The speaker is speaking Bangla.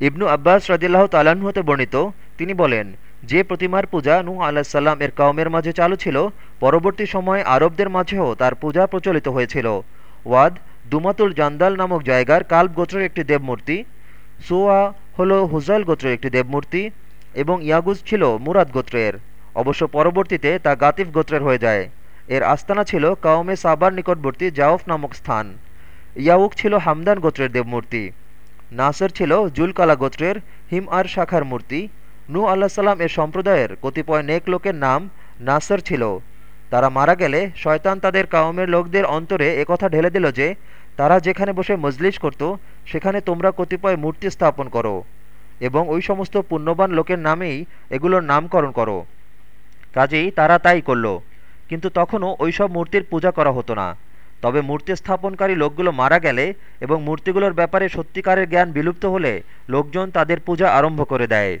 ইবনু আব্বাস রদিল্লাহ তালাহ হতে বর্ণিত, তিনি বলেন, যে প্রতিমার পূজা নূহ আলাহিসাল্লাম এর কওমের মাঝে চালু ছিল, পরবর্তী সময়ে আরবদের মাঝেও তার পূজা প্রচলিত হয়েছিল। ওয়াদ, দুমাতুল জান্দাল নামক জায়গার কাল্ব গোত্রের একটি দেবমূর্তি, সোয়া হল হুজাইল গোত্রের একটি দেবমূর্তি, এবং ইয়াগুজ ছিল মুরাদ গোত্রের। অবশ্য পরবর্তীতে তা গাতিফ গোত্রের হয়ে যায়। এর আস্তানা ছিল কাউমে সাবার নিকটবর্তী জাওফ নামক স্থান। ইয়াউক ছিল হামদান গোত্রের দেবমূর্তি। নাসর ছিল জুলকালা গোত্রের হিম আর শাখার মূর্তি। নু আল্লাহ সাল্লাম এর সম্প্রদায়ের কতিপয় নেক লোকের নাম নাসর ছিল। তারা মারা গেলে শয়তান তাদের কাউমের লোকদের অন্তরে একথা ঢেলে দিল যে, তারা যেখানে বসে মজলিস করত, সেখানে তোমরা কতিপয় মূর্তি স্থাপন করো এবং ওই সমস্ত পুণ্যবান লোকের নামেই এগুলোর নামকরণ করো। কাজেই তারা তাই করল। কিন্তু তখনও ওইসব মূর্তির পূজা করা হতো না। তবে মূর্তি স্থাপনকারী লোকগুলো মারা গেলে এবং মূর্তিগুলোর ব্যাপারে সত্যিকারের জ্ঞান বিলুপ্ত হলে লোকজন তাদের পূজা আরম্ভ করে দেয়।